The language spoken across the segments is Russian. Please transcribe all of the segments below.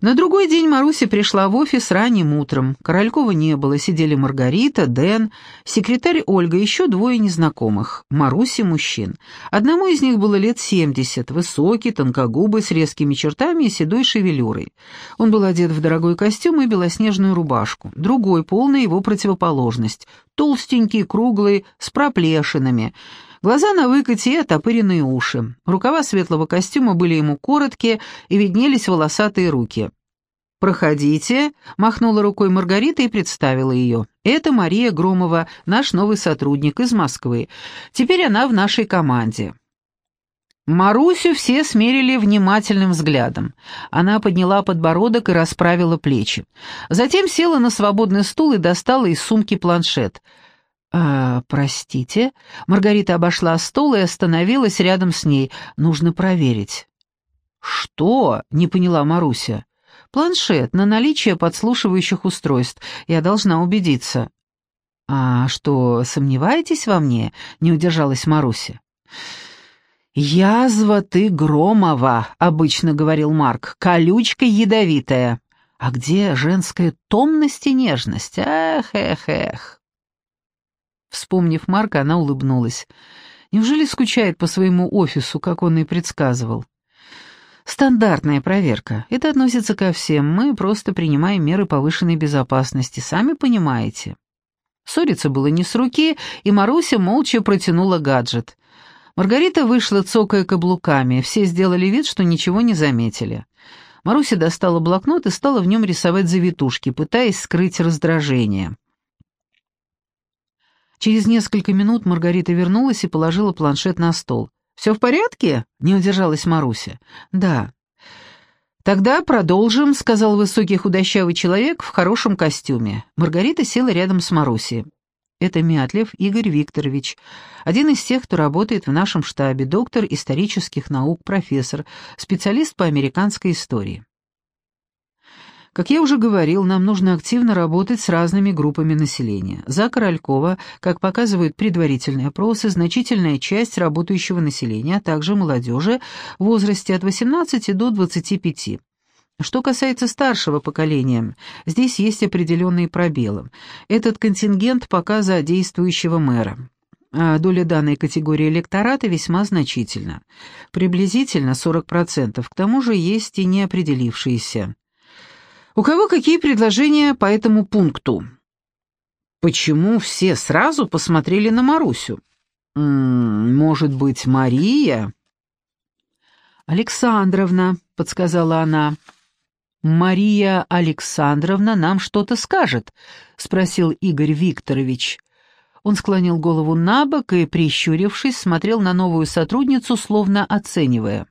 На другой день Маруся пришла в офис ранним утром. Королькова не было, сидели Маргарита, Дэн, секретарь Ольга, еще двое незнакомых. Маруси мужчин. Одному из них было лет семьдесят, высокий, тонкогубый, с резкими чертами и седой шевелюрой. Он был одет в дорогой костюм и белоснежную рубашку. Другой, полная его противоположность, толстенький, круглый, с проплешинами. Глаза на выкате и отопыренные уши. Рукава светлого костюма были ему короткие и виднелись волосатые руки. «Проходите», — махнула рукой Маргарита и представила ее. «Это Мария Громова, наш новый сотрудник из Москвы. Теперь она в нашей команде». Марусю все смерили внимательным взглядом. Она подняла подбородок и расправила плечи. Затем села на свободный стул и достала из сумки планшет. «А, простите?» Маргарита обошла стол и остановилась рядом с ней. «Нужно проверить». «Что?» — не поняла Маруся. Планшет на наличие подслушивающих устройств. Я должна убедиться. А что, сомневаетесь во мне? Не удержалась Маруся. «Язва ты Громова», — обычно говорил Марк, — «колючка ядовитая». А где женская томность и нежность? Эх, эх, эх. Вспомнив Марка, она улыбнулась. Неужели скучает по своему офису, как он и предсказывал? Стандартная проверка. Это относится ко всем. Мы просто принимаем меры повышенной безопасности, сами понимаете. Ссориться было не с руки, и Маруся молча протянула гаджет. Маргарита вышла, цокая каблуками. Все сделали вид, что ничего не заметили. Маруся достала блокнот и стала в нем рисовать завитушки, пытаясь скрыть раздражение. Через несколько минут Маргарита вернулась и положила планшет на стол. «Все в порядке?» — не удержалась Маруся. «Да». «Тогда продолжим», — сказал высокий худощавый человек в хорошем костюме. Маргарита села рядом с Марусей. «Это Мятлев Игорь Викторович, один из тех, кто работает в нашем штабе, доктор исторических наук, профессор, специалист по американской истории». Как я уже говорил, нам нужно активно работать с разными группами населения. За Королькова, как показывают предварительные опросы, значительная часть работающего населения, а также молодежи в возрасте от 18 до 25. Что касается старшего поколения, здесь есть определенные пробелы. Этот контингент пока за действующего мэра. А доля данной категории электората весьма значительна. Приблизительно 40%, к тому же есть и неопределившиеся. У кого какие предложения по этому пункту? Почему все сразу посмотрели на Марусю? М -м, может быть, Мария? Александровна, подсказала она. Мария Александровна нам что-то скажет, спросил Игорь Викторович. Он склонил голову на бок и, прищурившись, смотрел на новую сотрудницу, словно оценивая.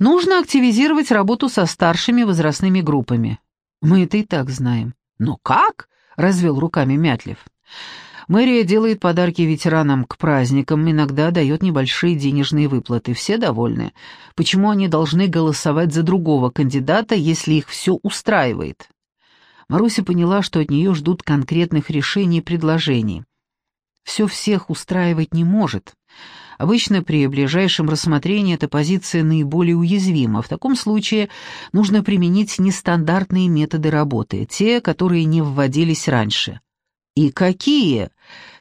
Нужно активизировать работу со старшими возрастными группами. Мы это и так знаем. Но как? развел руками Мятлев. Мэрия делает подарки ветеранам к праздникам, иногда дает небольшие денежные выплаты. Все довольны. Почему они должны голосовать за другого кандидата, если их все устраивает? Маруся поняла, что от нее ждут конкретных решений и предложений. Все всех устраивать не может. Обычно при ближайшем рассмотрении эта позиция наиболее уязвима. В таком случае нужно применить нестандартные методы работы, те, которые не вводились раньше. «И какие?»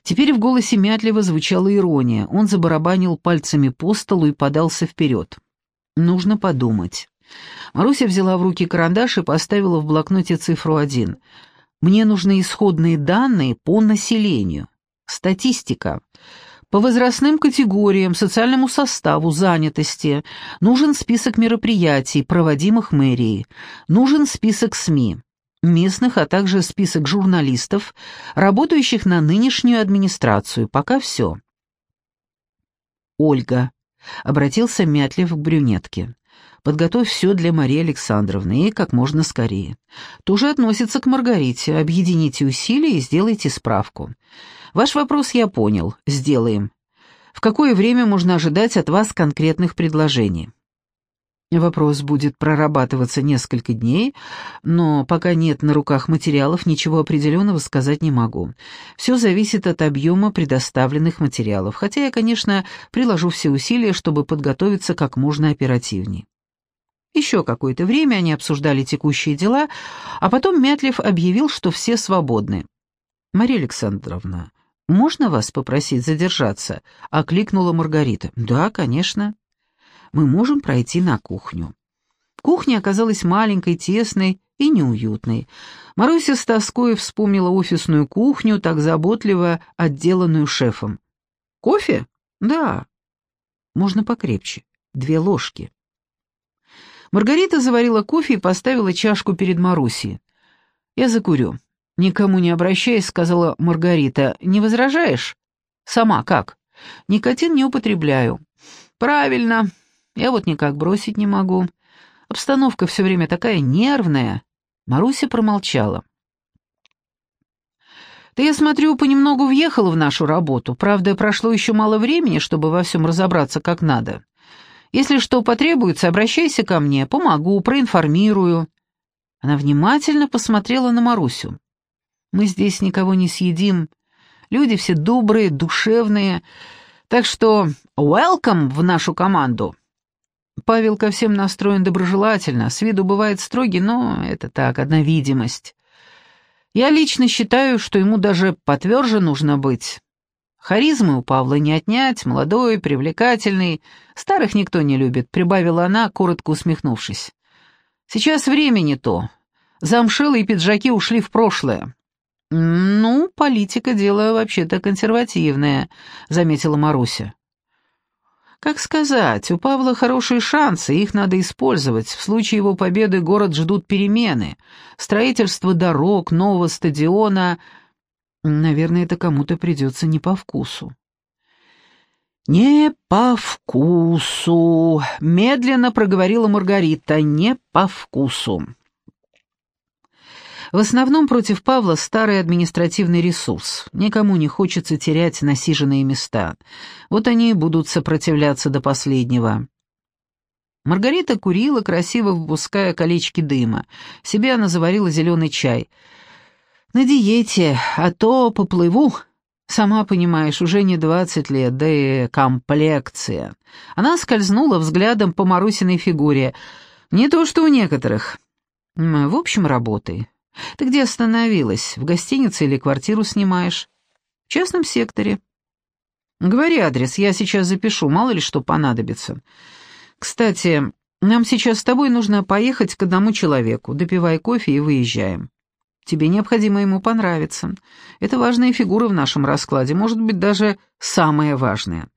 Теперь в голосе Мятлева звучала ирония. Он забарабанил пальцами по столу и подался вперед. «Нужно подумать». Маруся взяла в руки карандаш и поставила в блокноте цифру один. «Мне нужны исходные данные по населению. Статистика. По возрастным категориям, социальному составу, занятости. Нужен список мероприятий, проводимых мэрией. Нужен список СМИ. Местных, а также список журналистов, работающих на нынешнюю администрацию. Пока все. Ольга. Обратился Мятлев к брюнетке. Подготовь все для Марии Александровны и как можно скорее. Тоже относится к Маргарите. Объедините усилия и сделайте справку. Ваш вопрос я понял. Сделаем. В какое время можно ожидать от вас конкретных предложений? Вопрос будет прорабатываться несколько дней, но пока нет на руках материалов, ничего определенного сказать не могу. Все зависит от объема предоставленных материалов, хотя я, конечно, приложу все усилия, чтобы подготовиться как можно оперативнее. Еще какое-то время они обсуждали текущие дела, а потом Мятлев объявил, что все свободны. «Мария Александровна, можно вас попросить задержаться?» — окликнула Маргарита. «Да, конечно. Мы можем пройти на кухню». Кухня оказалась маленькой, тесной и неуютной. Маруся с тоской вспомнила офисную кухню, так заботливо отделанную шефом. «Кофе? Да. Можно покрепче. Две ложки». Маргарита заварила кофе и поставила чашку перед Марусей. «Я закурю». Никому не обращаясь, сказала Маргарита. «Не возражаешь?» «Сама как?» «Никотин не употребляю». «Правильно. Я вот никак бросить не могу. Обстановка все время такая нервная». Маруся промолчала. «Ты, я смотрю, понемногу въехала в нашу работу. Правда, прошло еще мало времени, чтобы во всем разобраться как надо. Если что потребуется, обращайся ко мне, помогу, проинформирую». Она внимательно посмотрела на Марусю. «Мы здесь никого не съедим. Люди все добрые, душевные. Так что welcome в нашу команду». Павел ко всем настроен доброжелательно, с виду бывает строгий, но это так, одна видимость. Я лично считаю, что ему даже потверже нужно быть. Харизмы у Павла не отнять, молодой, привлекательный. Старых никто не любит», — прибавила она, коротко усмехнувшись. «Сейчас время не то. Замшилые пиджаки ушли в прошлое». «Ну, политика — дело вообще-то консервативное», — заметила Маруся. «Как сказать, у Павла хорошие шансы, их надо использовать. В случае его победы город ждут перемены. Строительство дорог, нового стадиона, Наверное, это кому-то придется не по вкусу. «Не по вкусу», — медленно проговорила Маргарита, — «не по вкусу». В основном против Павла старый административный ресурс. Никому не хочется терять насиженные места. Вот они и будут сопротивляться до последнего. Маргарита курила, красиво выпуская колечки дыма. Себе она заварила зеленый чай — на диете, а то поплыву. Сама понимаешь, уже не двадцать лет, да и комплекция. Она скользнула взглядом по Марусиной фигуре. Не то, что у некоторых. В общем, работай. Ты где остановилась? В гостинице или квартиру снимаешь? В частном секторе. Говори адрес, я сейчас запишу, мало ли что понадобится. Кстати, нам сейчас с тобой нужно поехать к одному человеку. Допивай кофе и выезжаем. Тебе необходимо ему понравиться. Это важная фигура в нашем раскладе, может быть, даже самая важная».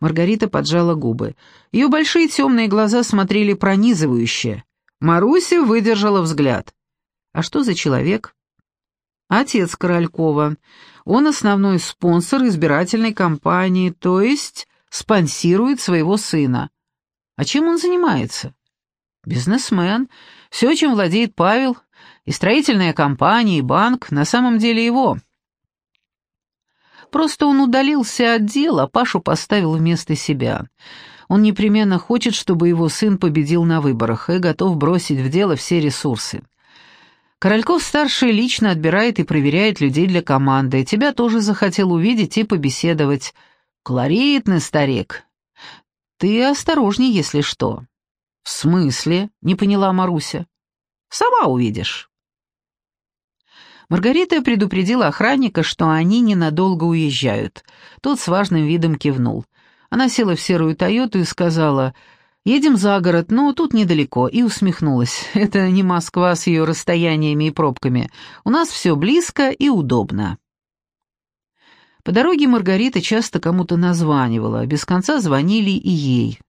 Маргарита поджала губы. Ее большие темные глаза смотрели пронизывающе. Маруся выдержала взгляд. «А что за человек?» «Отец Королькова. Он основной спонсор избирательной кампании, то есть спонсирует своего сына. А чем он занимается?» «Бизнесмен. Все, чем владеет Павел, и строительная компания, и банк на самом деле его. Просто он удалился от дела, Пашу поставил вместо себя. Он непременно хочет, чтобы его сын победил на выборах и готов бросить в дело все ресурсы. Корольков-старший лично отбирает и проверяет людей для команды. Тебя тоже захотел увидеть и побеседовать. Колоритный старик. Ты осторожней, если что. «В смысле?» — не поняла Маруся. «Сама увидишь». Маргарита предупредила охранника, что они ненадолго уезжают. Тот с важным видом кивнул. Она села в серую «Тойоту» и сказала «Едем за город, но тут недалеко», и усмехнулась. «Это не Москва с ее расстояниями и пробками. У нас все близко и удобно». По дороге Маргарита часто кому-то названивала, без конца звонили и ей.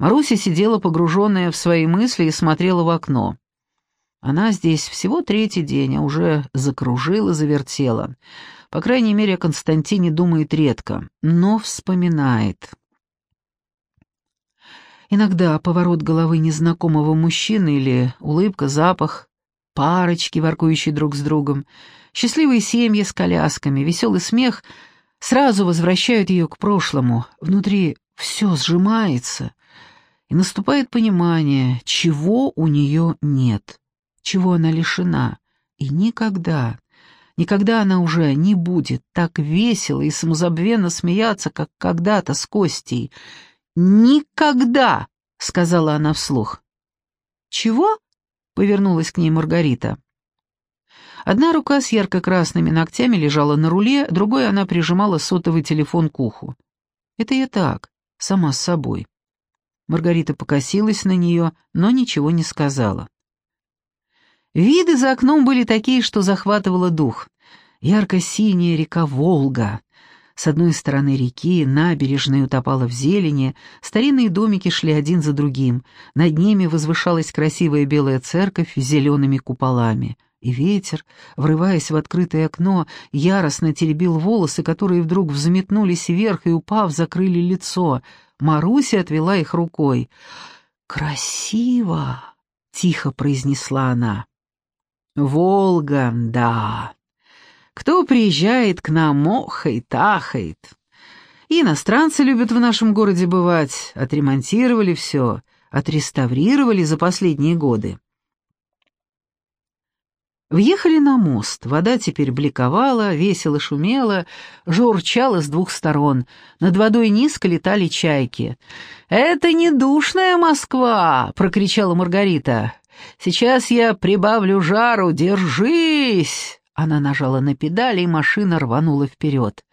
Маруся сидела погруженная в свои мысли и смотрела в окно. Она здесь всего третий день, а уже закружила, завертела. По крайней мере, о Константине думает редко, но вспоминает. Иногда поворот головы незнакомого мужчины или улыбка, запах, парочки, воркующие друг с другом, счастливые семьи с колясками, веселый смех сразу возвращают ее к прошлому. Внутри все сжимается, и наступает понимание, чего у нее нет чего она лишена, и никогда, никогда она уже не будет так весело и самозабвенно смеяться, как когда-то с Костей. «Никогда!» — сказала она вслух. «Чего?» — повернулась к ней Маргарита. Одна рука с ярко-красными ногтями лежала на руле, другой она прижимала сотовый телефон к уху. «Это я так, сама с собой». Маргарита покосилась на нее, но ничего не сказала. Виды за окном были такие, что захватывало дух. Ярко-синяя река Волга. С одной стороны реки набережная утопала в зелени, старинные домики шли один за другим, над ними возвышалась красивая белая церковь с зелеными куполами. И ветер, врываясь в открытое окно, яростно теребил волосы, которые вдруг взметнулись вверх и, упав, закрыли лицо. Маруся отвела их рукой. «Красиво!» — тихо произнесла она. «Волга, да. Кто приезжает к нам, охает, ахает. Иностранцы любят в нашем городе бывать. Отремонтировали все, отреставрировали за последние годы. Въехали на мост, вода теперь бликовала, весело шумела, журчала с двух сторон, над водой низко летали чайки. «Это не душная Москва!» — прокричала Маргарита. «Сейчас я прибавлю жару, держись!» Она нажала на педали, и машина рванула вперед.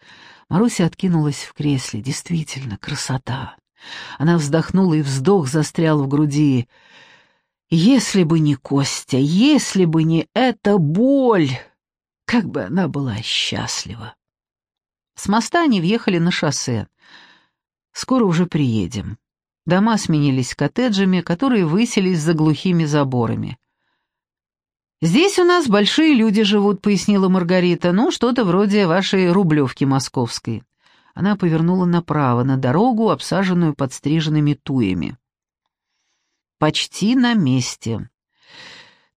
Маруся откинулась в кресле. Действительно, красота. Она вздохнула, и вздох застрял в груди. Если бы не Костя, если бы не эта боль, как бы она была счастлива. С моста они въехали на шоссе. Скоро уже приедем. Дома сменились коттеджами, которые высились за глухими заборами. «Здесь у нас большие люди живут», — пояснила Маргарита. «Ну, что-то вроде вашей Рублевки московской». Она повернула направо, на дорогу, обсаженную подстриженными туями почти на месте.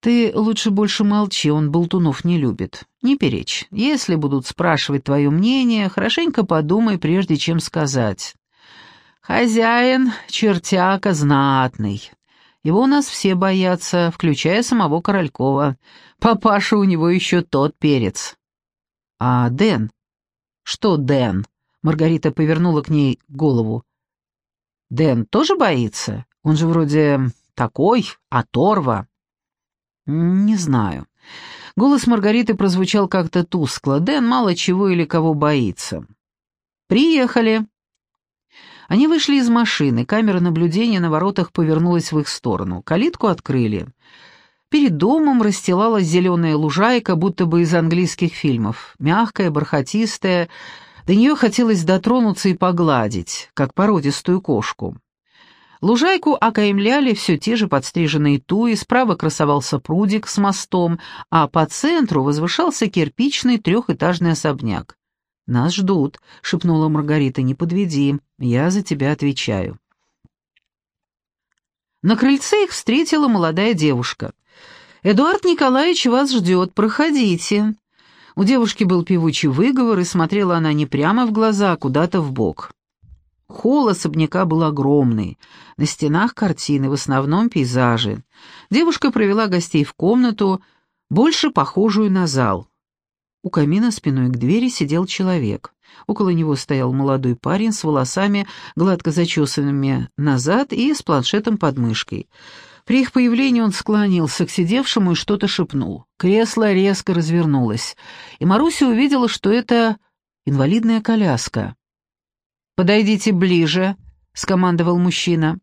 Ты лучше больше молчи, он болтунов не любит. Не перечь. Если будут спрашивать твое мнение, хорошенько подумай, прежде чем сказать. Хозяин чертяка знатный. Его у нас все боятся, включая самого Королькова. Папаша у него еще тот перец. А Дэн? Что Дэн? Маргарита повернула к ней голову. Дэн тоже боится? Он же вроде такой, оторва. Не знаю. Голос Маргариты прозвучал как-то тускло. Дэн мало чего или кого боится. «Приехали!» Они вышли из машины, камера наблюдения на воротах повернулась в их сторону. Калитку открыли. Перед домом расстилалась зеленая лужайка, будто бы из английских фильмов. Мягкая, бархатистая. До нее хотелось дотронуться и погладить, как породистую кошку. Лужайку окаймляли все те же подстриженные туи, справа красовался прудик с мостом, а по центру возвышался кирпичный трехэтажный особняк. «Нас ждут», — шепнула Маргарита, — «не подведи, я за тебя отвечаю». На крыльце их встретила молодая девушка. «Эдуард Николаевич вас ждет, проходите». У девушки был певучий выговор, и смотрела она не прямо в глаза, а куда-то в бок. Холл особняка был огромный. На стенах картины, в основном пейзажи. Девушка провела гостей в комнату, больше похожую на зал. У камина спиной к двери сидел человек. Около него стоял молодой парень с волосами, гладко зачесанными назад и с планшетом под мышкой. При их появлении он склонился к сидевшему и что-то шепнул. Кресло резко развернулось, и Маруся увидела, что это инвалидная коляска. «Подойдите ближе», — скомандовал мужчина.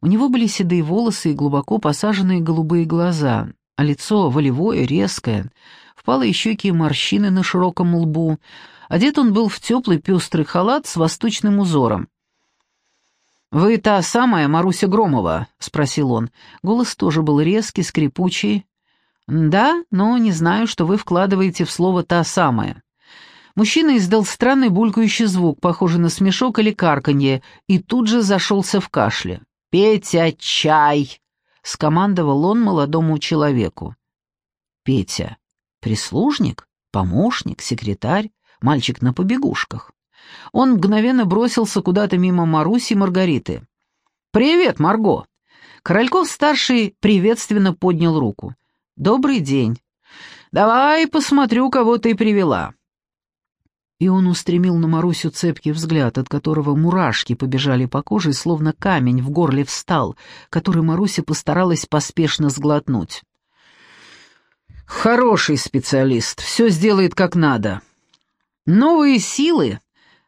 У него были седые волосы и глубоко посаженные голубые глаза, а лицо волевое, резкое, впалые щеки и морщины на широком лбу. Одет он был в теплый пестрый халат с восточным узором. «Вы та самая Маруся Громова?» — спросил он. Голос тоже был резкий, скрипучий. «Да, но не знаю, что вы вкладываете в слово «та самая». Мужчина издал странный булькающий звук, похожий на смешок или карканье, и тут же зашелся в кашле. «Петя, чай!» — скомандовал он молодому человеку. Петя. Прислужник? Помощник? Секретарь? Мальчик на побегушках. Он мгновенно бросился куда-то мимо Маруси и Маргариты. «Привет, Марго!» Корольков-старший приветственно поднял руку. «Добрый день. Давай посмотрю, кого ты привела». И он устремил на Марусю цепкий взгляд, от которого мурашки побежали по коже, словно камень в горле встал, который Маруся постаралась поспешно сглотнуть. «Хороший специалист, все сделает как надо. Новые силы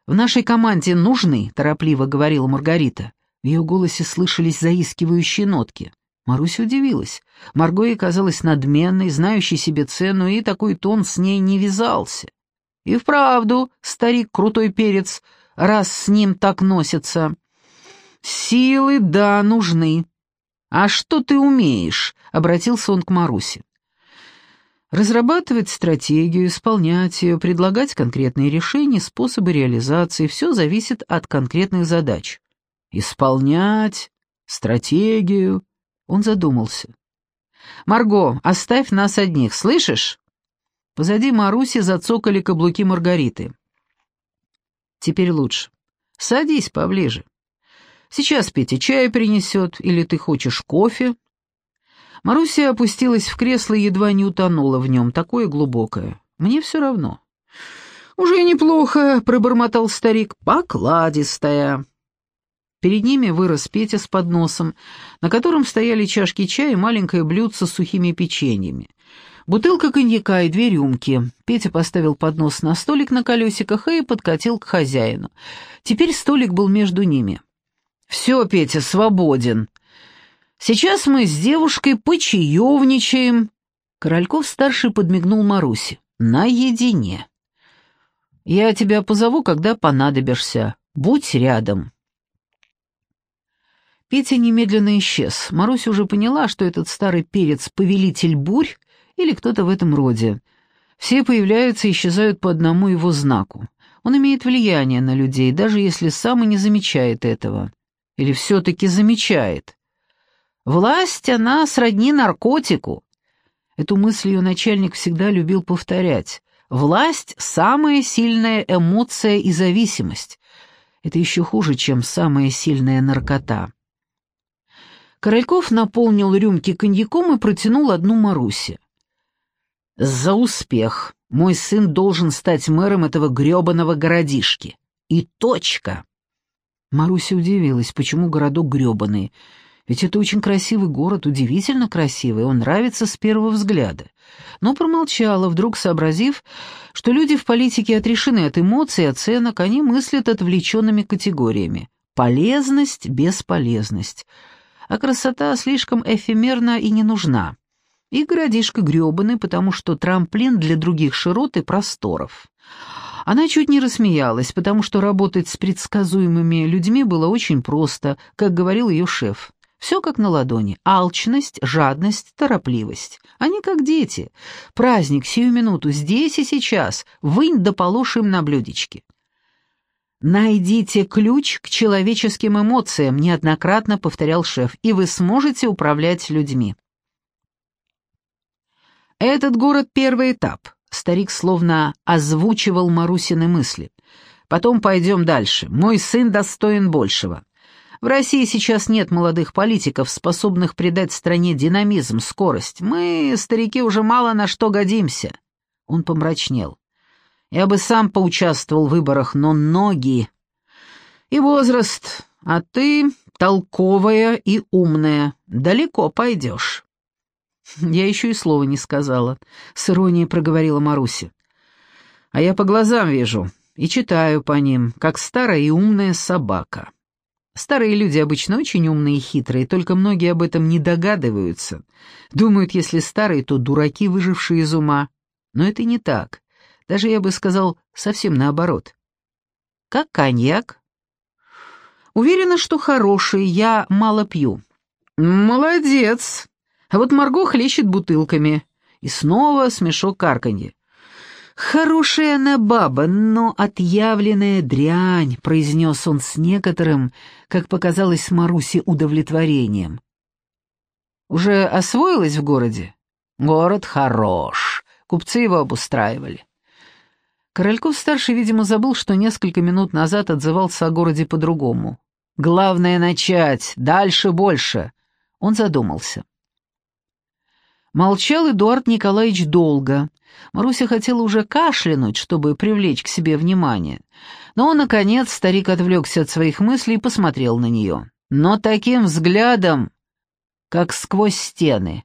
в нашей команде нужны», — торопливо говорила Маргарита. В ее голосе слышались заискивающие нотки. Маруся удивилась. Марго ей казалась надменной, знающей себе цену, и такой тон с ней не вязался. И вправду, старик крутой перец, раз с ним так носится. Силы, да, нужны. А что ты умеешь? Обратился он к Марусе. Разрабатывать стратегию, исполнять ее, предлагать конкретные решения, способы реализации — все зависит от конкретных задач. Исполнять, стратегию. Он задумался. «Марго, оставь нас одних, слышишь?» Позади Маруси зацокали каблуки Маргариты. «Теперь лучше. Садись поближе. Сейчас Петя чай принесет, или ты хочешь кофе?» Маруся опустилась в кресло и едва не утонула в нем, такое глубокое. «Мне все равно». «Уже неплохо», — пробормотал старик, — «покладистая». Перед ними вырос Петя с подносом, на котором стояли чашки чая и маленькое блюдце с сухими печеньями. Бутылка коньяка и две рюмки. Петя поставил поднос на столик на колесиках и подкатил к хозяину. Теперь столик был между ними. «Все, Петя, свободен. Сейчас мы с девушкой почаевничаем». Корольков-старший подмигнул Марусе. «Наедине. Я тебя позову, когда понадобишься. Будь рядом». Петя немедленно исчез. Маруся уже поняла, что этот старый перец — повелитель бурь или кто-то в этом роде. Все появляются и исчезают по одному его знаку. Он имеет влияние на людей, даже если сам и не замечает этого. Или все-таки замечает. Власть, она сродни наркотику. Эту мысль ее начальник всегда любил повторять. Власть — самая сильная эмоция и зависимость. Это еще хуже, чем самая сильная наркота. Корольков наполнил рюмки коньяком и протянул одну Марусе. «За успех! Мой сын должен стать мэром этого грёбаного городишки. И точка!» Маруся удивилась, почему городок грёбаный. Ведь это очень красивый город, удивительно красивый, он нравится с первого взгляда. Но промолчала, вдруг сообразив, что люди в политике отрешены от эмоций, оценок, они мыслят отвлеченными категориями. Полезность, бесполезность а красота слишком эфемерна и не нужна. И городишко грёбаный, потому что трамплин для других широт и просторов. Она чуть не рассмеялась, потому что работать с предсказуемыми людьми было очень просто, как говорил ее шеф. Все как на ладони. Алчность, жадность, торопливость. Они как дети. Праздник сию минуту, здесь и сейчас. Вынь да положь им на блюдечке. «Найдите ключ к человеческим эмоциям», — неоднократно повторял шеф, «и вы сможете управлять людьми». «Этот город — первый этап», — старик словно озвучивал Марусины мысли. «Потом пойдем дальше. Мой сын достоин большего. В России сейчас нет молодых политиков, способных придать стране динамизм, скорость. Мы, старики, уже мало на что годимся». Он помрачнел. Я бы сам поучаствовал в выборах, но ноги и возраст, а ты толковая и умная, далеко пойдешь». «Я еще и слова не сказала», — с иронией проговорила Маруся. «А я по глазам вижу и читаю по ним, как старая и умная собака». Старые люди обычно очень умные и хитрые, только многие об этом не догадываются. Думают, если старые, то дураки, выжившие из ума. Но это не так. Даже я бы сказал, совсем наоборот. Как коньяк? Уверена, что хороший, я мало пью. Молодец. А вот Марго хлещет бутылками. И снова смешок карканье. «Хорошая она баба, но отъявленная дрянь», — произнес он с некоторым, как показалось Марусе, удовлетворением. «Уже освоилась в городе?» «Город хорош. Купцы его обустраивали. Корольков-старший, видимо, забыл, что несколько минут назад отзывался о городе по-другому. «Главное начать, дальше больше». Он задумался. Молчал Эдуард Николаевич долго. Маруся хотела уже кашлянуть, чтобы привлечь к себе внимание. Но, наконец, старик отвлекся от своих мыслей и посмотрел на нее. Но таким взглядом, как сквозь стены.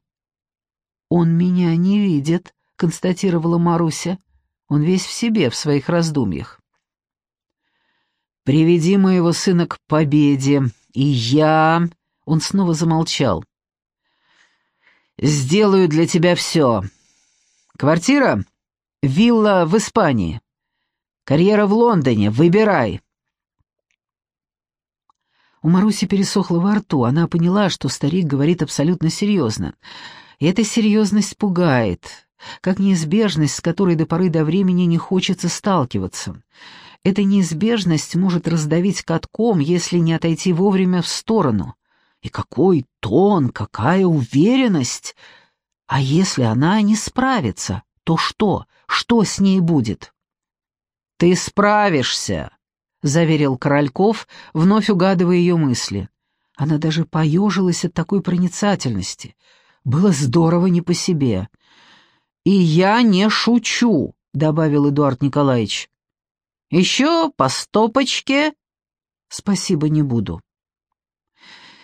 «Он меня не видит», — констатировала Маруся. «Он весь в себе, в своих раздумьях». «Приведи моего сына к победе, и я...» Он снова замолчал. «Сделаю для тебя все. Квартира? Вилла в Испании. Карьера в Лондоне. Выбирай». У Маруси пересохло во рту. Она поняла, что старик говорит абсолютно серьезно. И эта серьезность пугает, как неизбежность, с которой до поры до времени не хочется сталкиваться. Эта неизбежность может раздавить катком, если не отойти вовремя в сторону. И какой тон, какая уверенность! А если она не справится, то что? Что с ней будет? «Ты справишься», — заверил Корольков, вновь угадывая ее мысли. Она даже поежилась от такой проницательности. Было здорово не по себе. «И я не шучу», — добавил Эдуард Николаевич. «Еще по стопочке?» «Спасибо, не буду».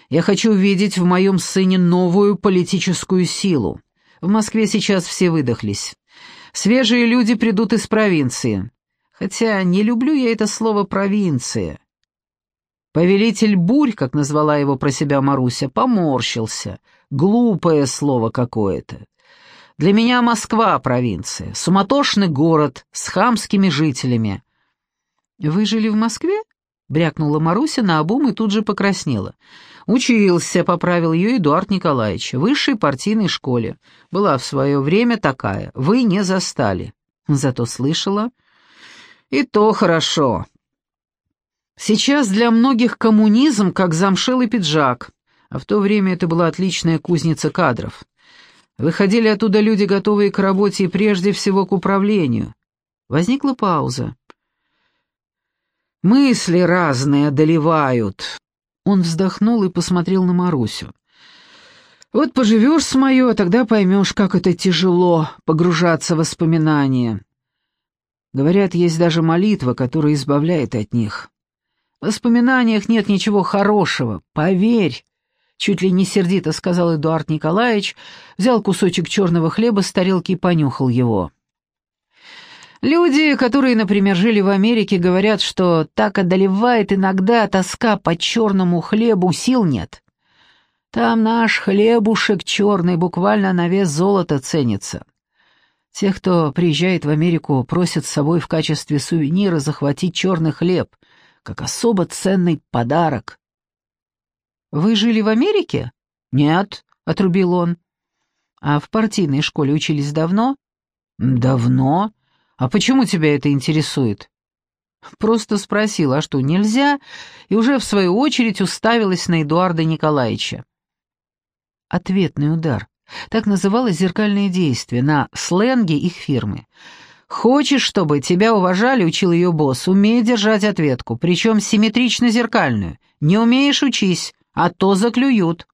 Я хочу увидеть в моем сыне новую политическую силу. В Москве сейчас все выдохлись. Свежие люди придут из провинции. Хотя не люблю я это слово «провинция». Повелитель бурь, как назвала его про себя Маруся, поморщился. Глупое слово какое-то. Для меня Москва — провинция, суматошный город с хамскими жителями. «Вы жили в Москве?» — брякнула Маруся на обум и тут же покраснела. «Учился», — поправил ее Эдуард Николаевич, — «в высшей партийной школе. Была в свое время такая. Вы не застали». Зато слышала. «И то хорошо». Сейчас для многих коммунизм как замшелый пиджак, а в то время это была отличная кузница кадров. Выходили оттуда люди, готовые к работе и прежде всего к управлению. Возникла пауза. «Мысли разные одолевают», он вздохнул и посмотрел на Марусю. «Вот поживешь с мое, тогда поймешь, как это тяжело погружаться в воспоминания. Говорят, есть даже молитва, которая избавляет от них. В воспоминаниях нет ничего хорошего, поверь». Чуть ли не сердито сказал Эдуард Николаевич, взял кусочек черного хлеба с тарелки и понюхал его. Люди, которые, например, жили в Америке, говорят, что так одолевает иногда тоска по черному хлебу, сил нет. Там наш хлебушек черный буквально на вес золота ценится. Тех, кто приезжает в Америку, просят с собой в качестве сувенира захватить черный хлеб, как особо ценный подарок. «Вы жили в Америке?» «Нет», — отрубил он. «А в партийной школе учились давно?» «Давно», «А почему тебя это интересует?» Просто спросила, а что, нельзя, и уже в свою очередь уставилась на Эдуарда Николаевича. Ответный удар. Так называлось зеркальное действие на сленге их фирмы. «Хочешь, чтобы тебя уважали?» — учил ее босс. «Умей держать ответку, причем симметрично-зеркальную. Не умеешь — учись, а то заклюют».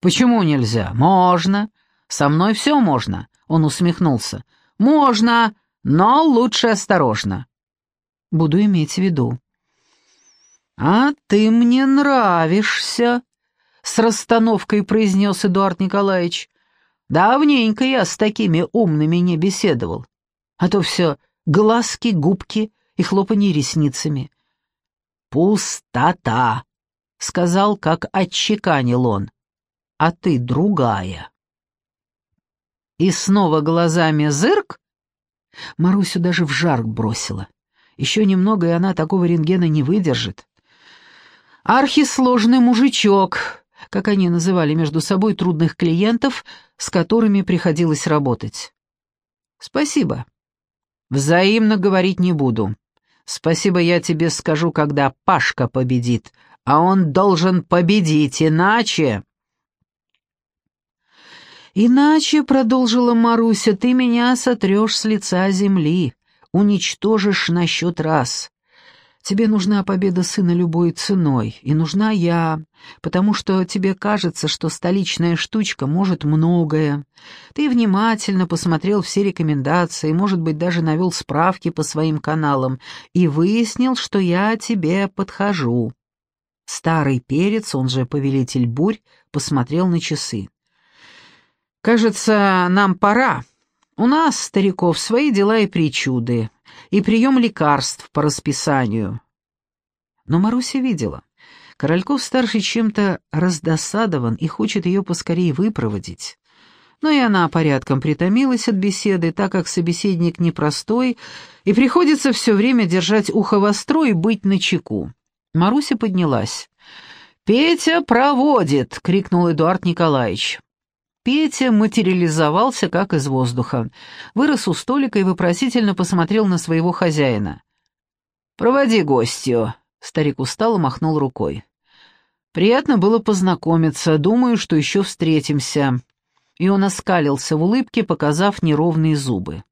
«Почему нельзя?» «Можно. Со мной все можно», — он усмехнулся. «Можно, но лучше осторожно. Буду иметь в виду. «А ты мне нравишься», — с расстановкой произнес Эдуард Николаевич. «Давненько я с такими умными не беседовал. А то все глазки, губки и хлопанье ресницами». «Пустота», — сказал, как отчеканил он. «А ты другая». И снова глазами зырк, Марусю даже в жар бросила. Еще немного, и она такого рентгена не выдержит. Архисложный мужичок, как они называли между собой трудных клиентов, с которыми приходилось работать. Спасибо. Взаимно говорить не буду. Спасибо я тебе скажу, когда Пашка победит, а он должен победить, иначе... «Иначе, — продолжила Маруся, — ты меня сотрешь с лица земли, уничтожишь на счет раз. Тебе нужна победа сына любой ценой, и нужна я, потому что тебе кажется, что столичная штучка может многое. Ты внимательно посмотрел все рекомендации, может быть, даже навел справки по своим каналам и выяснил, что я тебе подхожу. Старый перец, он же повелитель бурь, посмотрел на часы. «Кажется, нам пора. У нас, стариков, свои дела и причуды и прием лекарств по расписанию. Но Маруся видела. Корольков-старший чем-то раздосадован и хочет ее поскорее выпроводить. Но и она порядком притомилась от беседы, так как собеседник непростой, и приходится все время держать ухо востро и быть начеку. Маруся поднялась. «Петя проводит!» — крикнул Эдуард Николаевич. Петя материализовался как из воздуха, вырос у столика и вопросительно посмотрел на своего хозяина. «Проводи гостью», — старик устало махнул рукой. «Приятно было познакомиться, думаю, что еще встретимся». И он оскалился в улыбке, показав неровные зубы.